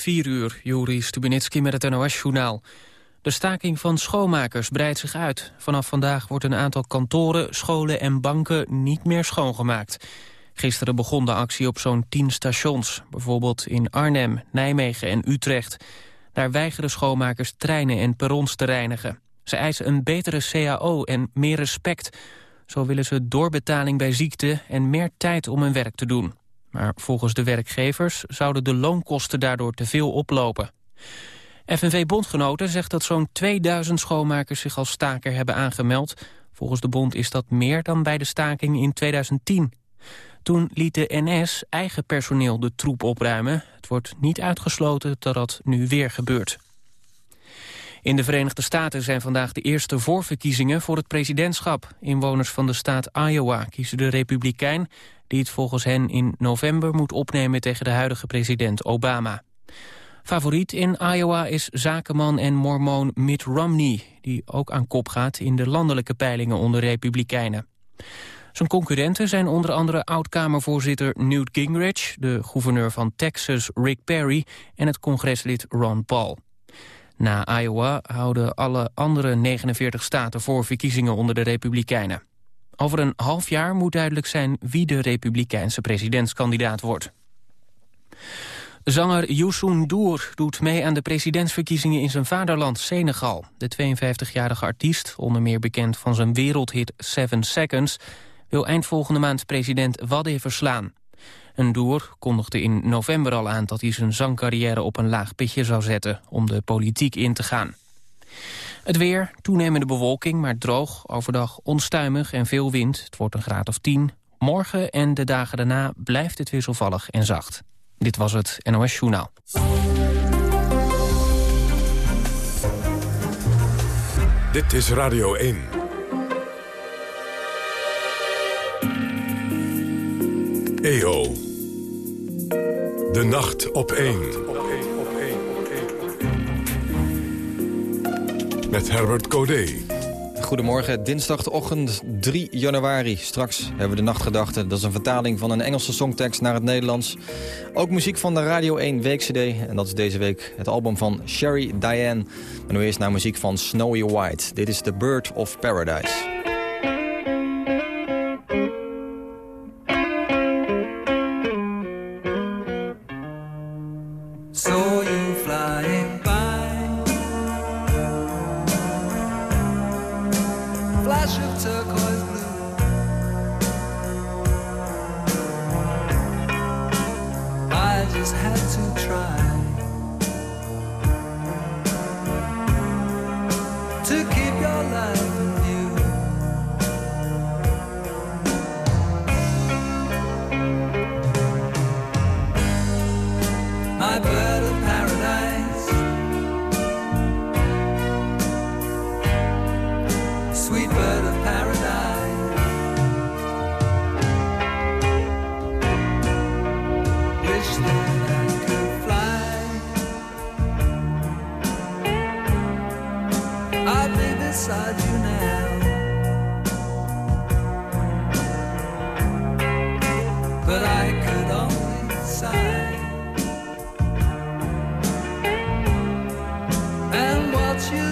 4 uur, Juri Stubenitski met het NOS-journaal. De staking van schoonmakers breidt zich uit. Vanaf vandaag wordt een aantal kantoren, scholen en banken niet meer schoongemaakt. Gisteren begon de actie op zo'n 10 stations. Bijvoorbeeld in Arnhem, Nijmegen en Utrecht. Daar weigeren schoonmakers treinen en perrons te reinigen. Ze eisen een betere CAO en meer respect. Zo willen ze doorbetaling bij ziekte en meer tijd om hun werk te doen. Maar volgens de werkgevers zouden de loonkosten daardoor te veel oplopen. FNV-bondgenoten zegt dat zo'n 2000 schoonmakers zich als staker hebben aangemeld. Volgens de bond is dat meer dan bij de staking in 2010. Toen liet de NS eigen personeel de troep opruimen. Het wordt niet uitgesloten dat dat nu weer gebeurt. In de Verenigde Staten zijn vandaag de eerste voorverkiezingen voor het presidentschap. Inwoners van de staat Iowa kiezen de republikein... die het volgens hen in november moet opnemen tegen de huidige president Obama. Favoriet in Iowa is zakenman en mormoon Mitt Romney... die ook aan kop gaat in de landelijke peilingen onder republikeinen. Zijn concurrenten zijn onder andere oud-Kamervoorzitter Newt Gingrich... de gouverneur van Texas Rick Perry en het congreslid Ron Paul. Na Iowa houden alle andere 49 staten voor verkiezingen onder de Republikeinen. Over een half jaar moet duidelijk zijn wie de Republikeinse presidentskandidaat wordt. Zanger Youssou N'Dour doet mee aan de presidentsverkiezingen in zijn vaderland Senegal. De 52-jarige artiest, onder meer bekend van zijn wereldhit Seven Seconds... wil eind volgende maand president Wadé verslaan. N'Dour kondigde in november al aan dat hij zijn zangcarrière op een laag pitje zou zetten... om de politiek in te gaan. Het weer, toenemende bewolking, maar droog. Overdag onstuimig en veel wind. Het wordt een graad of 10. Morgen en de dagen daarna blijft het wisselvallig en zacht. Dit was het NOS Journaal. Dit is Radio 1. EO. De nacht op 1. Met Herbert Codé. Goedemorgen, dinsdagochtend 3 januari. Straks hebben we de nachtgedachte. Dat is een vertaling van een Engelse songtekst naar het Nederlands. Ook muziek van de Radio 1 Week-cd. En dat is deze week het album van Sherry Diane. Maar nu eerst naar muziek van Snowy White. Dit is The Bird of Paradise.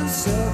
so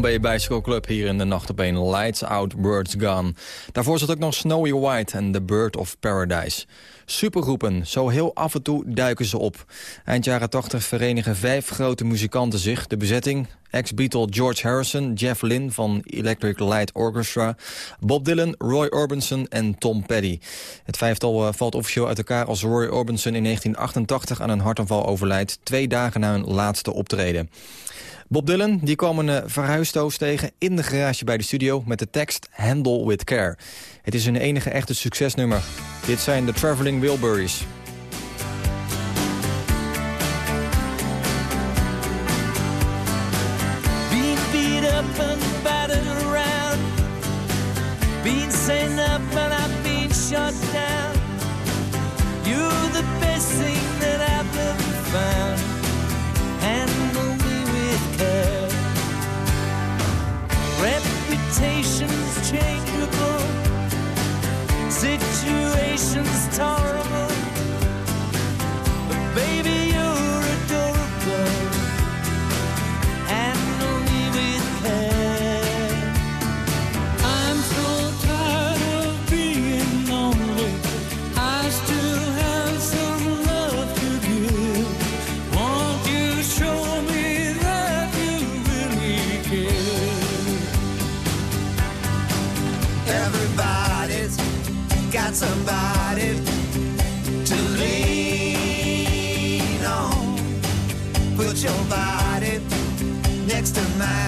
Bombay Bicycle Club hier in de nacht op een Lights Out, Birds Gone. Daarvoor zat ook nog Snowy White en The Bird of Paradise. Supergroepen, zo heel af en toe duiken ze op. Eind jaren 80 verenigen vijf grote muzikanten zich. De bezetting, ex-Beatle George Harrison, Jeff Lynne van Electric Light Orchestra... Bob Dylan, Roy Orbison en Tom Petty. Het vijftal eh, valt officieel uit elkaar als Roy Orbison in 1988 aan een hartaanval overlijdt... twee dagen na hun laatste optreden. Bob Dylan die kwam een uh, verhuisdoos tegen in de garage bij de studio... met de tekst Handle with Care. Het is hun enige echte succesnummer. Dit zijn de Traveling Wilburys. Shot down You're the best thing that I've ever found Reputation's changeable Situation's tolerable night.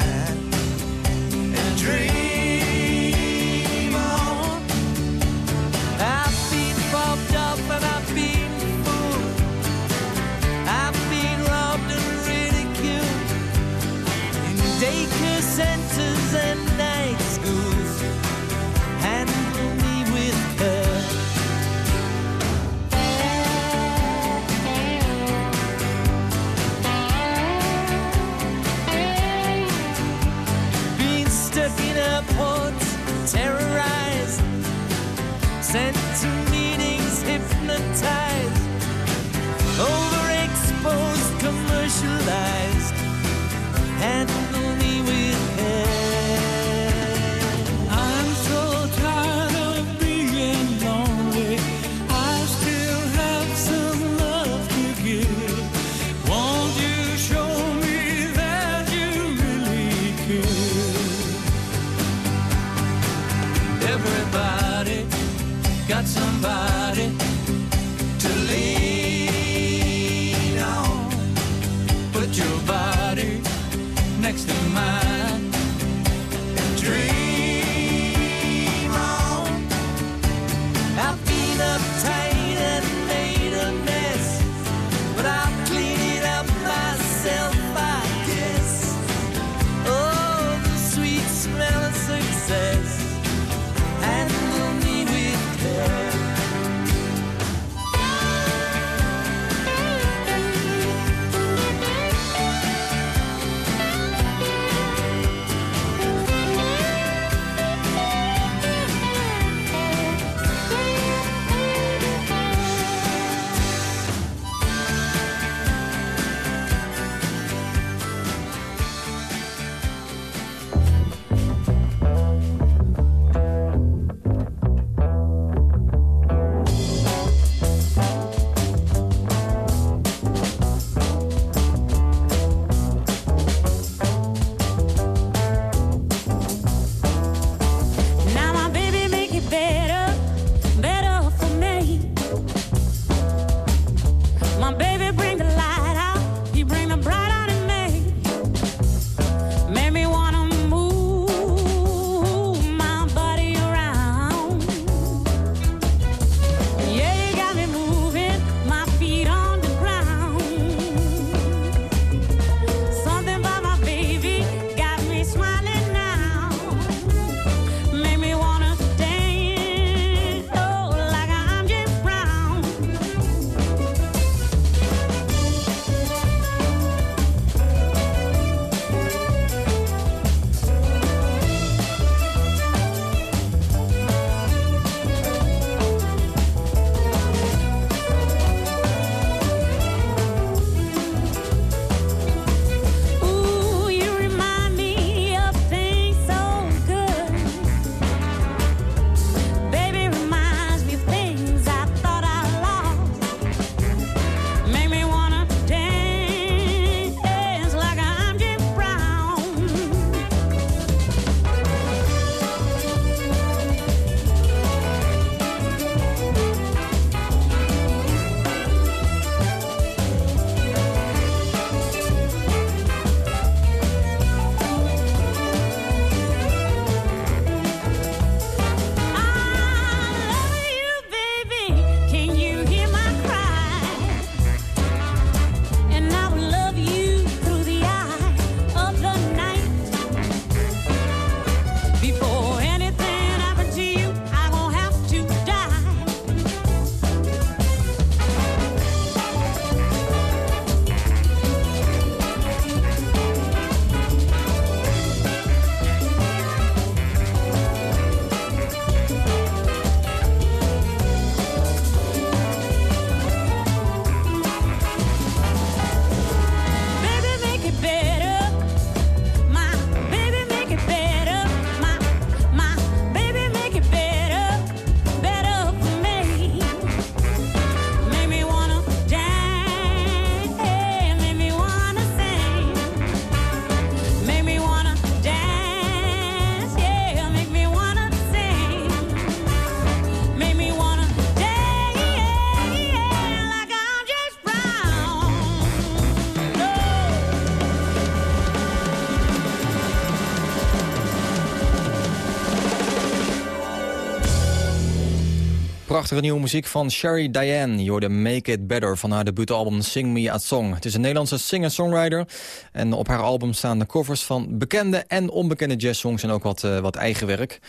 Prachtige nieuwe muziek van Sherry Diane. Je hoorde Make It Better van haar debuutalbum Sing Me a Song. Het is een Nederlandse singer-songwriter. En op haar album staan de covers van bekende en onbekende jazzsongs... en ook wat, uh, wat eigen werk.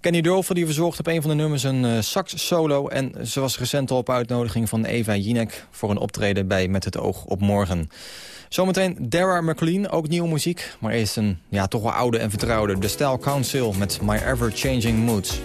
Kenny Dolphin die verzorgd op een van de nummers een uh, sax-solo... en ze was recent op uitnodiging van Eva Jinek... voor een optreden bij Met het Oog op Morgen. Zometeen Dara McLean, ook nieuwe muziek. Maar eerst een ja, toch wel oude en vertrouwde. The Style Council met My Ever Changing Moods.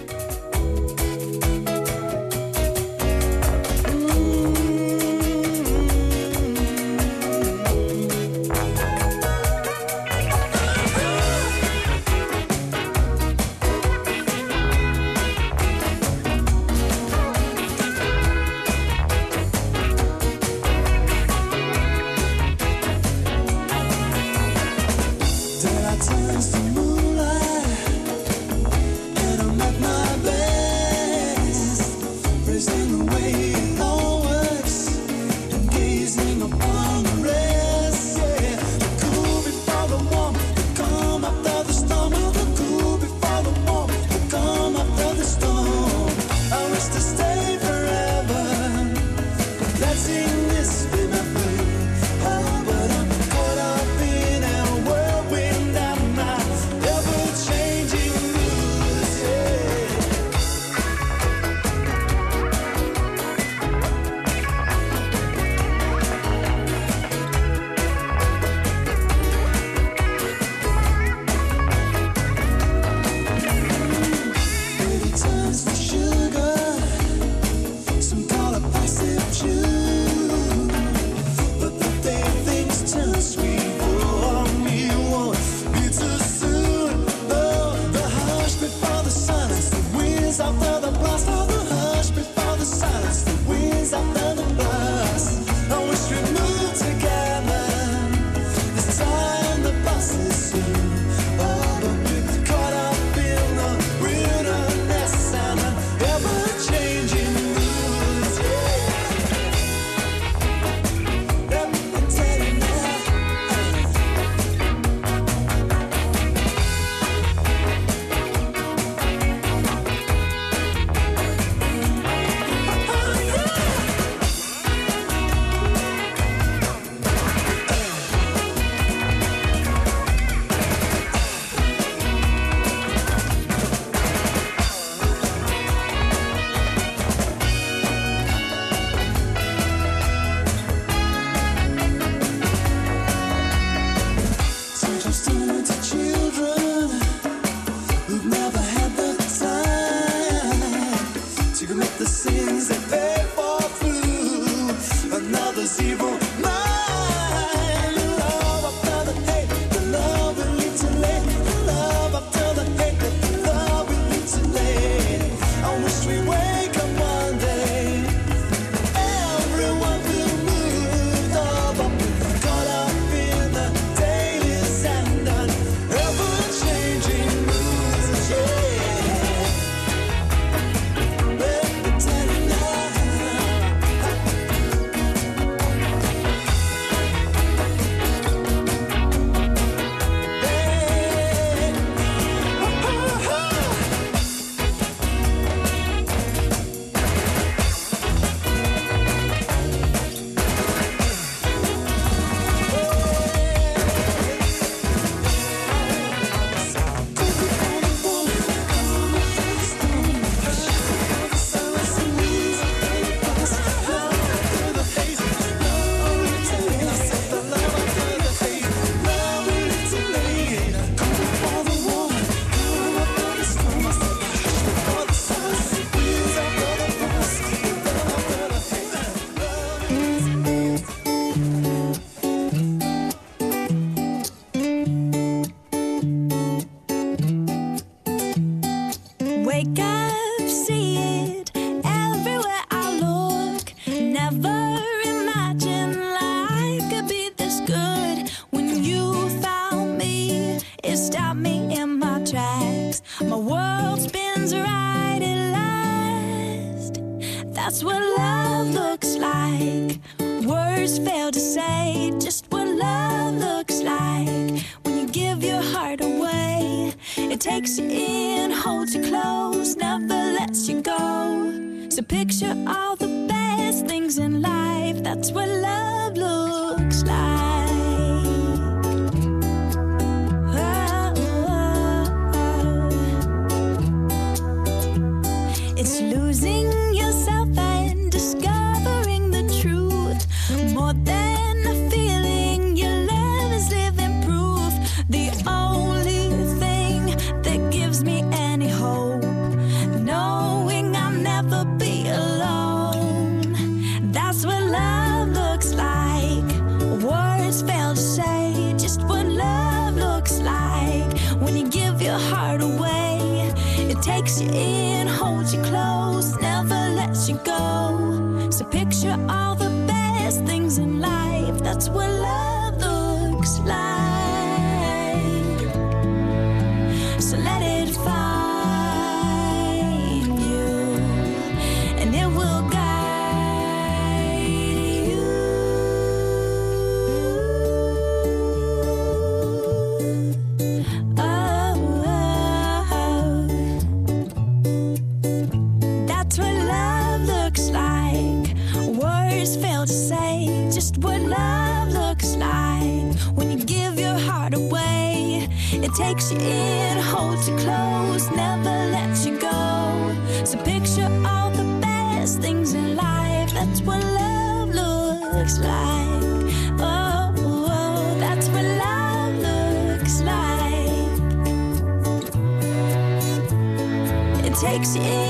It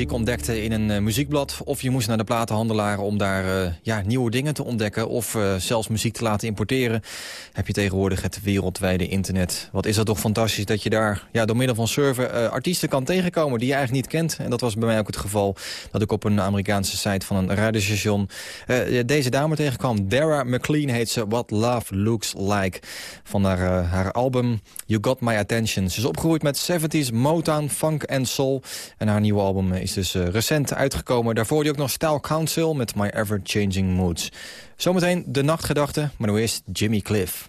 muziek ontdekte in een eh, muziekblad... of je moest naar de platenhandelaar om daar eh, ja, nieuwe dingen te ontdekken... of eh, zelfs muziek te laten importeren... heb je tegenwoordig het wereldwijde internet. Wat is dat toch fantastisch dat je daar ja, door middel van server... artiesten kan tegenkomen die je eigenlijk niet kent. En dat was bij mij ook het geval dat ik op een Amerikaanse site van een radiostation... deze dame tegenkwam. Dara McLean heet ze, What Love Looks Like. Van haar, haar album You Got My Attention. Ze is opgegroeid met 70s Motown, funk en soul... En haar nieuwe album is dus uh, recent uitgekomen. Daarvoor die ook nog Style Council met My Ever Changing Moods. Zometeen de nachtgedachte, maar nu eerst Jimmy Cliff.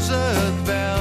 was het wel.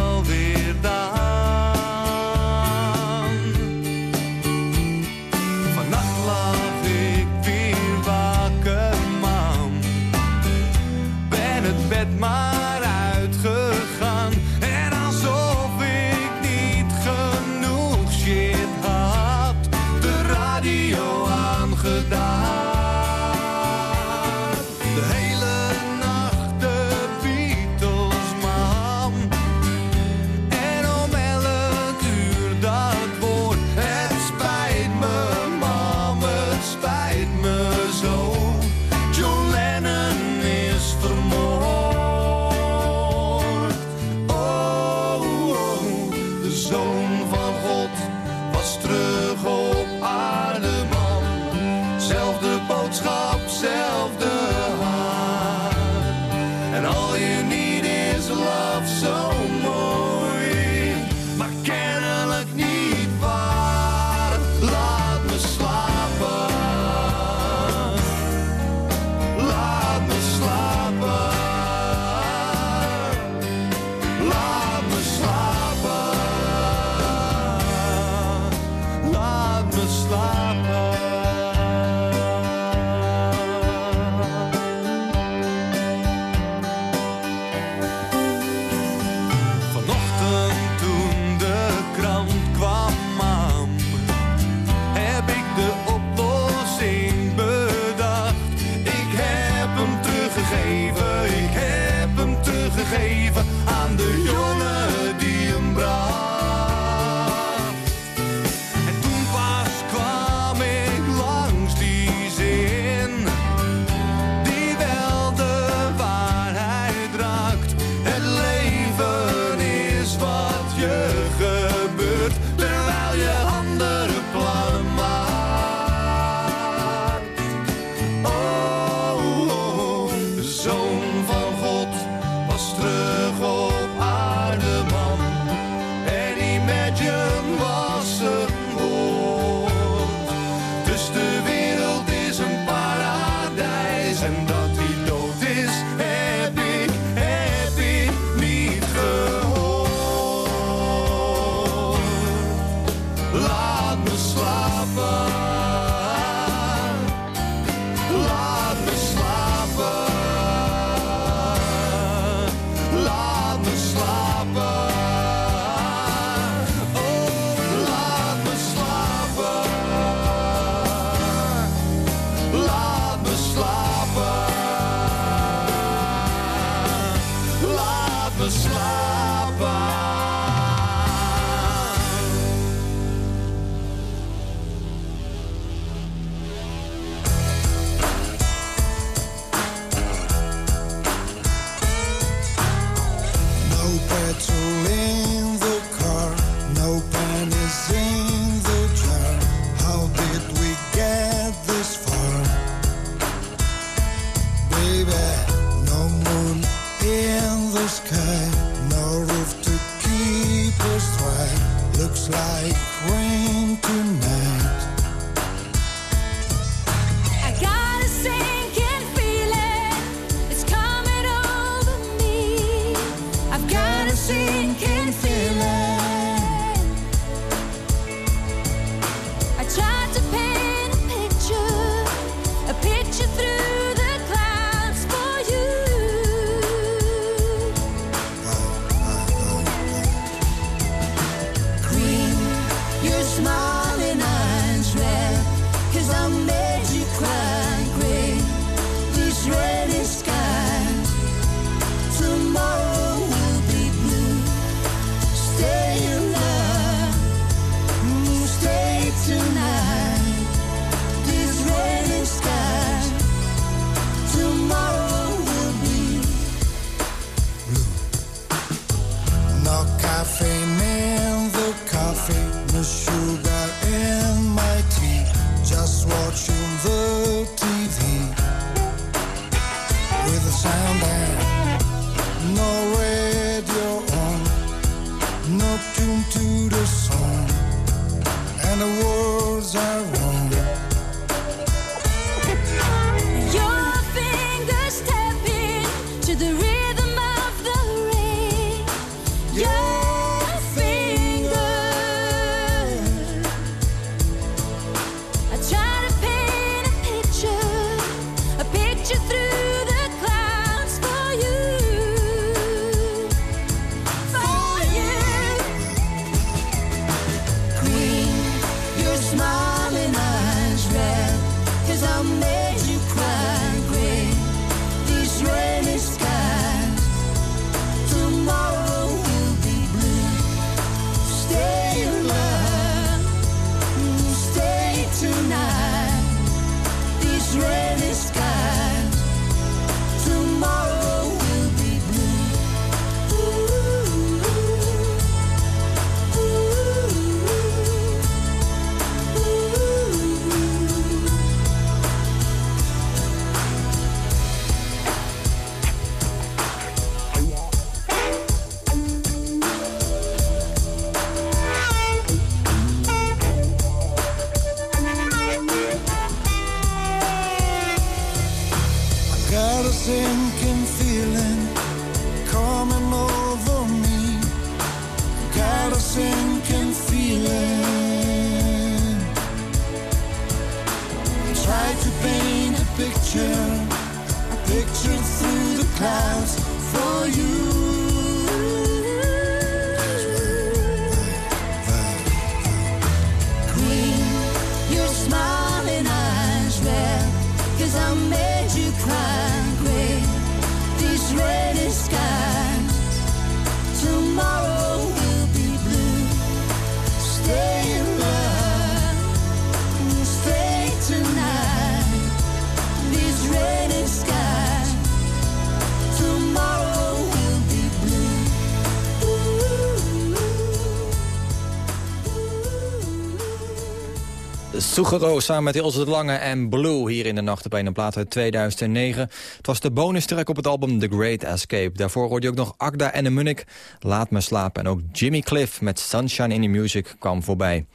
Sugaro samen met Ilse de Lange en Blue hier in de nacht op een plaat uit 2009. Het was de bonus track op het album The Great Escape. Daarvoor hoorde je ook nog Agda en de Munnik, Laat me slapen. En ook Jimmy Cliff met Sunshine in the Music kwam voorbij.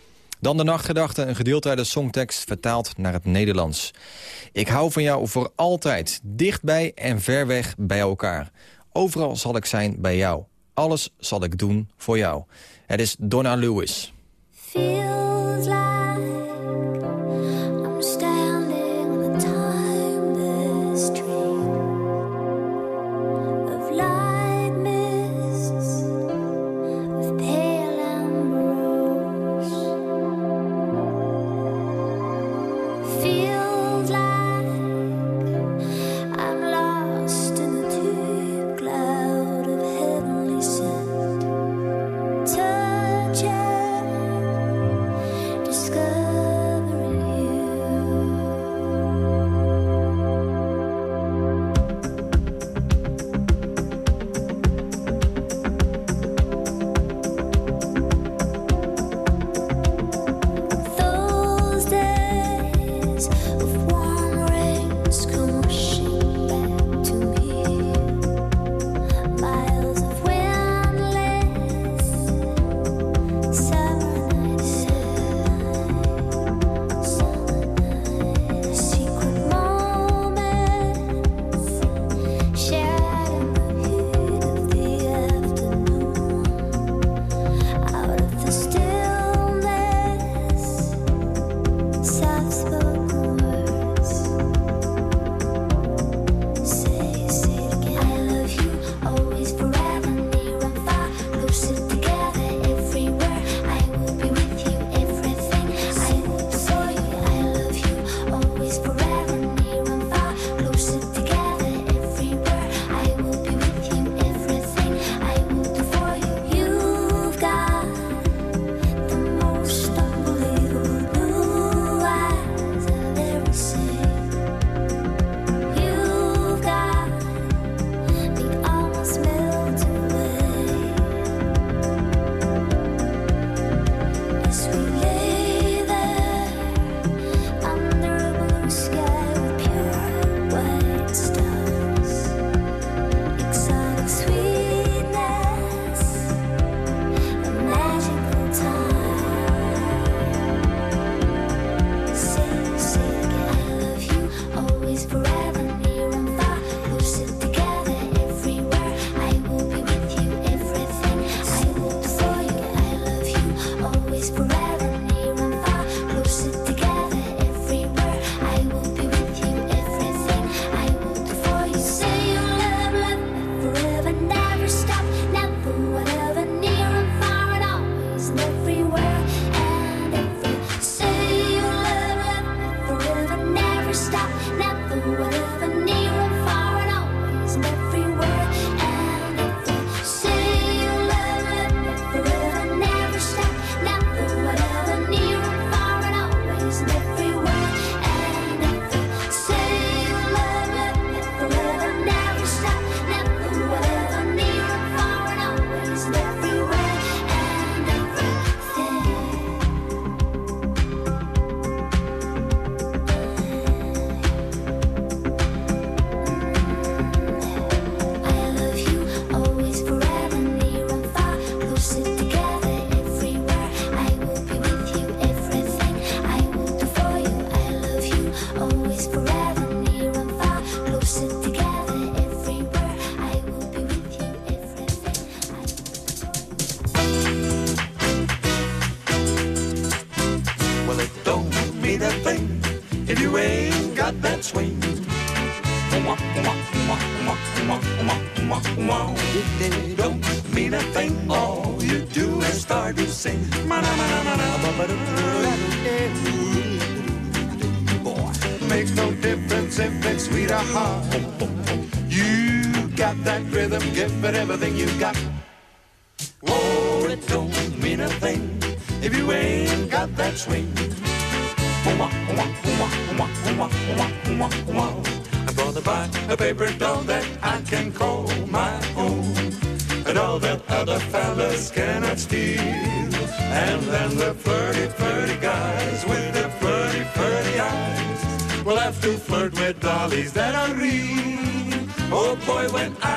Dan de nachtgedachte, een gedeelte uit de songtekst vertaald naar het Nederlands. Ik hou van jou voor altijd, dichtbij en ver weg bij elkaar. Overal zal ik zijn bij jou. Alles zal ik doen voor jou. Het is Donna Lewis. Feels like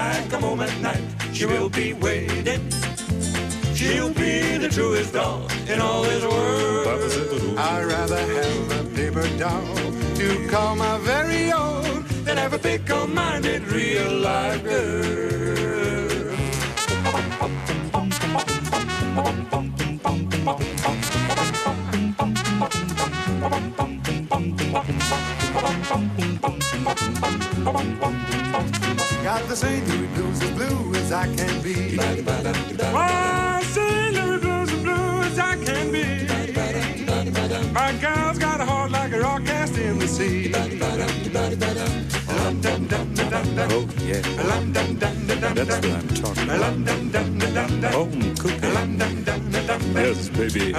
when I come home Oh, blues as blue as I can be. My gal's got a heart like a rock cast in the sea. Oh, yeah. That's what I'm talking about. Home cooking. Yes, baby.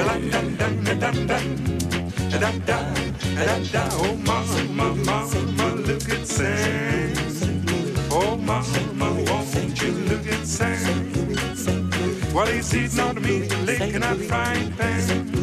Oh, mama, mama, look at Sam. Oh, mama, won't you look at Sam? While he's eating on the meat, licking that frying pan.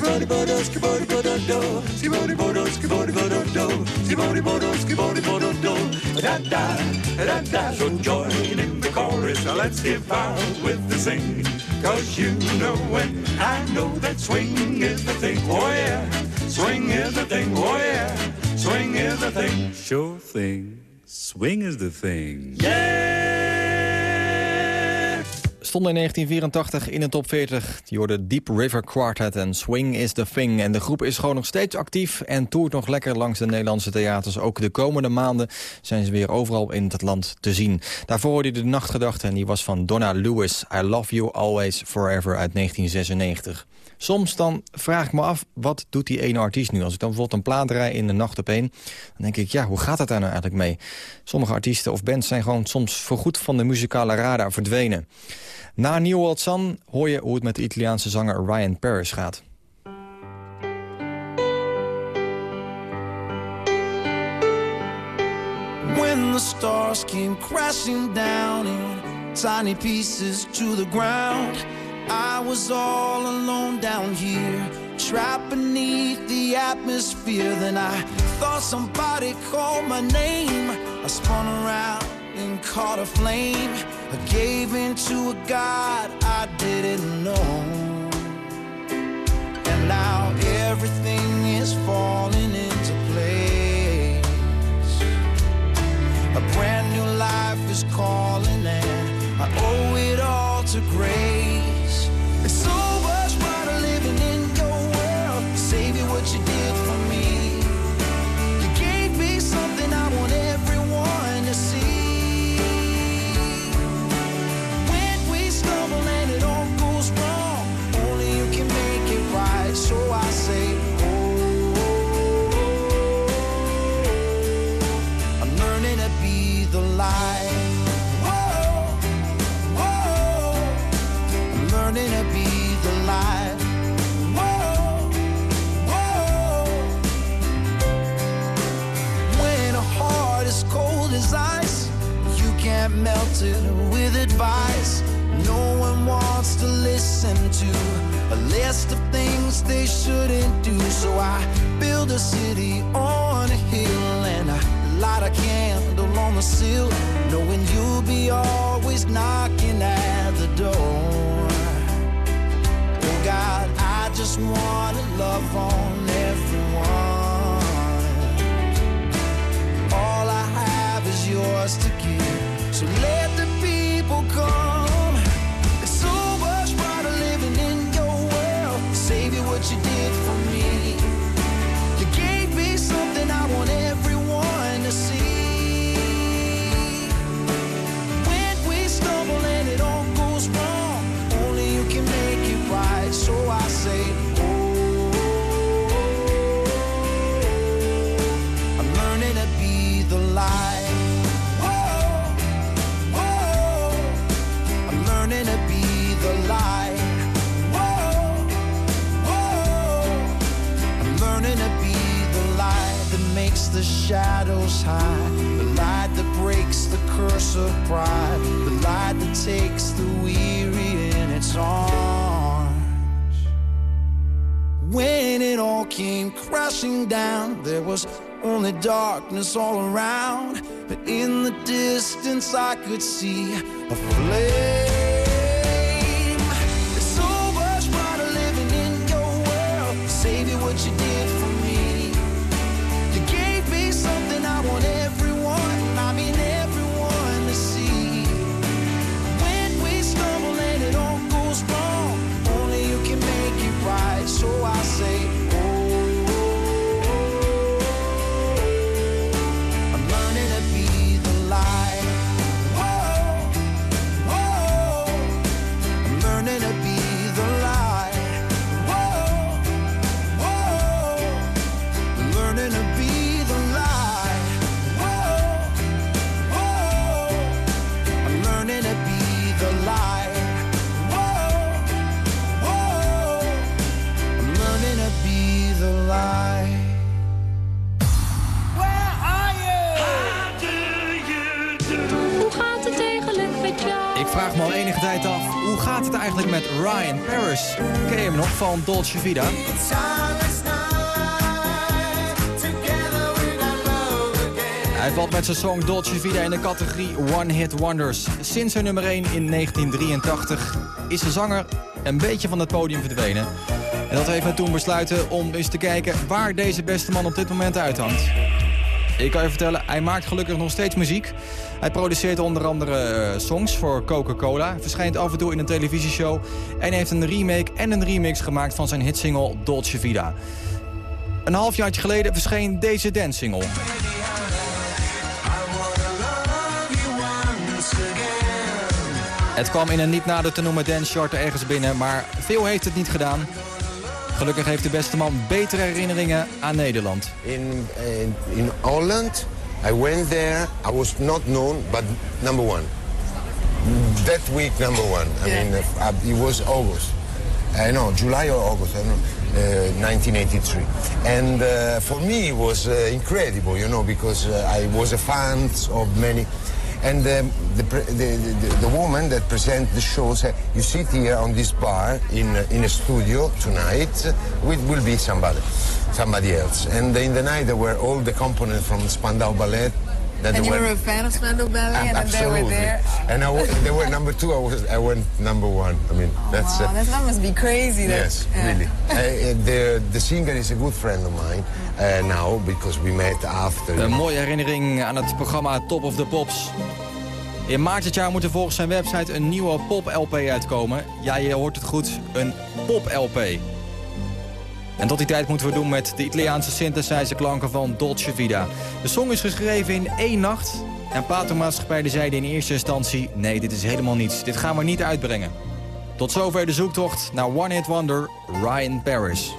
Skibodi bodo, skibodi bodo do. Skibodi bodo, skibodi bodo do. Skibodi bodo, skibodi bodo do. Da da, da da. So join in the chorus. Now let's give out with the sing. Cause you know and I know that swing is the thing. Oh yeah, swing is the thing. Oh yeah, swing is the thing. Sure thing. Swing is the thing. Stonden in 1984 in de top 40. Je hoorde Deep River Quartet en Swing is the Thing. En de groep is gewoon nog steeds actief en toert nog lekker langs de Nederlandse theaters. Ook de komende maanden zijn ze weer overal in het land te zien. Daarvoor hoorde je de nachtgedachte en die was van Donna Lewis. I Love You Always Forever uit 1996. Soms dan vraag ik me af, wat doet die ene artiest nu? Als ik dan bijvoorbeeld een plaat draai in de nacht op één... dan denk ik, ja, hoe gaat het daar nou eigenlijk mee? Sommige artiesten of bands zijn gewoon soms voorgoed van de muzikale radar verdwenen. Na New World Sun hoor je hoe het met de Italiaanse zanger Ryan Paris gaat. When the stars came crashing down in tiny pieces to the ground... I was all alone down here, trapped beneath the atmosphere. Then I thought somebody called my name. I spun around and caught a flame. I gave in to a God I didn't know. And now everything is falling into place. A brand new life is calling, and I owe it all to grace. When it all came crashing down, there was only darkness all around. But in the distance, I could see a flame. Gaat het eigenlijk met Ryan Paris? Ken je hem nog van Dolce Vita? Hij valt met zijn song Dolce Vita in de categorie One Hit Wonders. Sinds zijn nummer 1 in 1983 is de zanger een beetje van het podium verdwenen. En dat heeft me toen besluiten om eens te kijken waar deze beste man op dit moment uithangt. Ik kan je vertellen, hij maakt gelukkig nog steeds muziek. Hij produceert onder andere eh, songs voor Coca-Cola. Verschijnt af en toe in een televisieshow. En heeft een remake en een remix gemaakt van zijn hitsingle Dolce Vita. Een halfjaartje geleden verscheen deze dance-single. Het kwam in een niet nader te noemen dance chart ergens binnen, maar veel heeft het niet gedaan. Gelukkig heeft de beste man betere herinneringen aan Nederland. In, in, in Holland, I went there. I was not known, but number one. That week, number one. I mean, uh, it was August. I know, July or August. I don't know. Uh, 1983. And uh, for me, it was uh, incredible, you know, because uh, I was a fan of many. And the, the, the, the woman that present the show said, you sit here on this bar in, in a studio tonight, it will be somebody, somebody else. And in the night there were all the components from Spandau Ballet. That And you were, were a fan of Spandau Ballet, and then they were Absolutely. there. And I, they were number two, I, was, I went number one. I mean, that's... Wow, uh, that, that must be crazy. That, Yes, yeah. really. Uh, the, the singer is a good friend of mine uh, now because we met after. Een mooie herinnering aan het programma Top of the Pops. In maart dit jaar moet er volgens zijn website een nieuwe pop-LP uitkomen. Ja, je hoort het goed, een pop-LP. En tot die tijd moeten we doen met de Italiaanse synthesizerklanken van Dolce Vita. De song is geschreven in één nacht. En platenmaatschappij zeiden in eerste instantie... nee, dit is helemaal niets. Dit gaan we niet uitbrengen. Tot zover de zoektocht naar One Hit Wonder, Ryan Paris.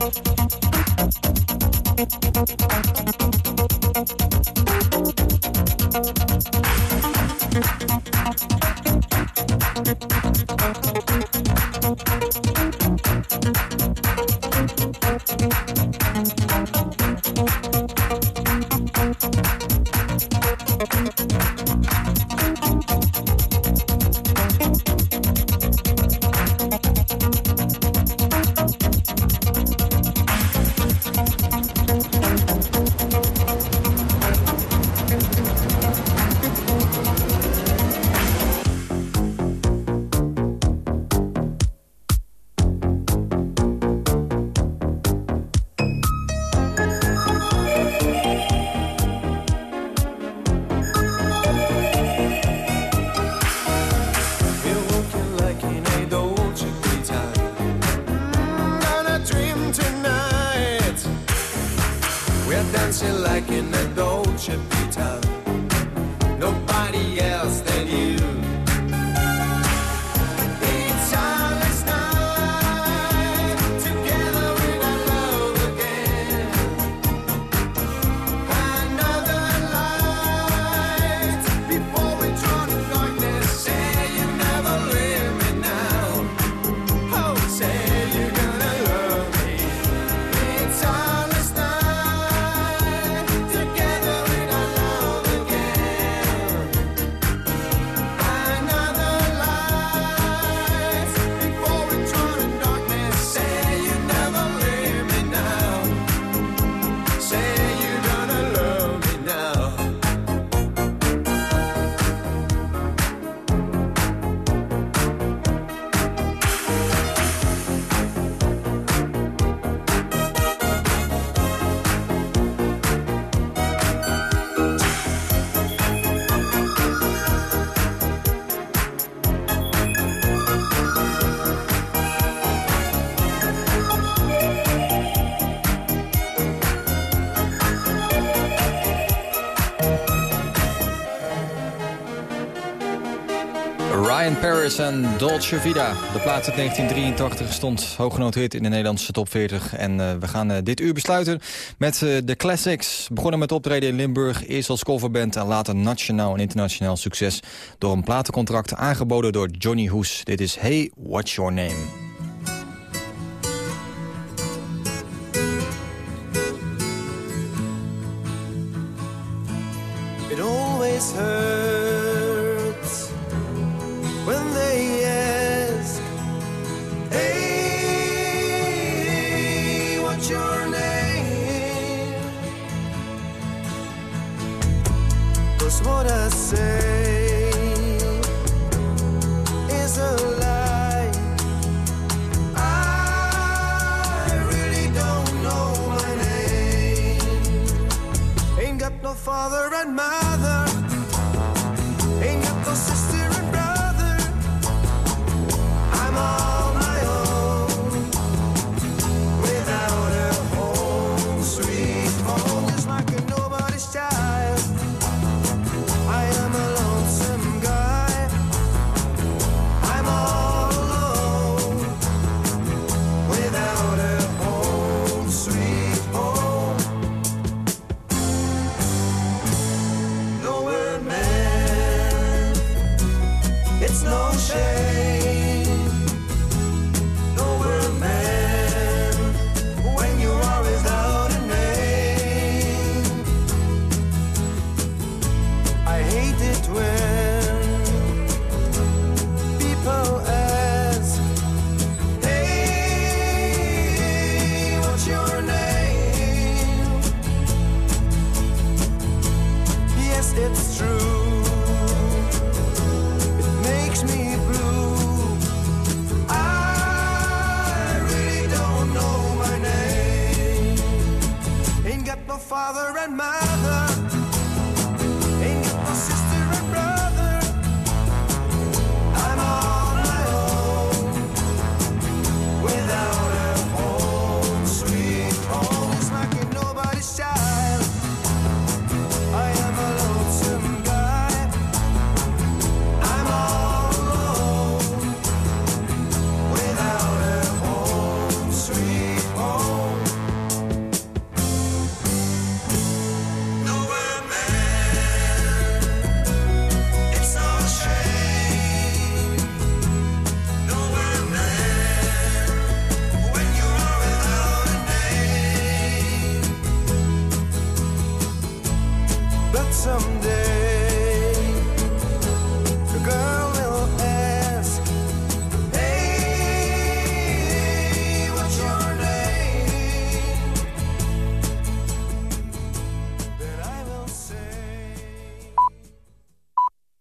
We're Dolce Vida. De plaats uit 1983 stond hooggenoteerd in de Nederlandse top 40. En uh, we gaan uh, dit uur besluiten met uh, de classics. Begonnen met optreden in Limburg, eerst als coverband... en later nationaal en internationaal succes... door een platencontract aangeboden door Johnny Hoes. Dit is Hey, What's Your Name?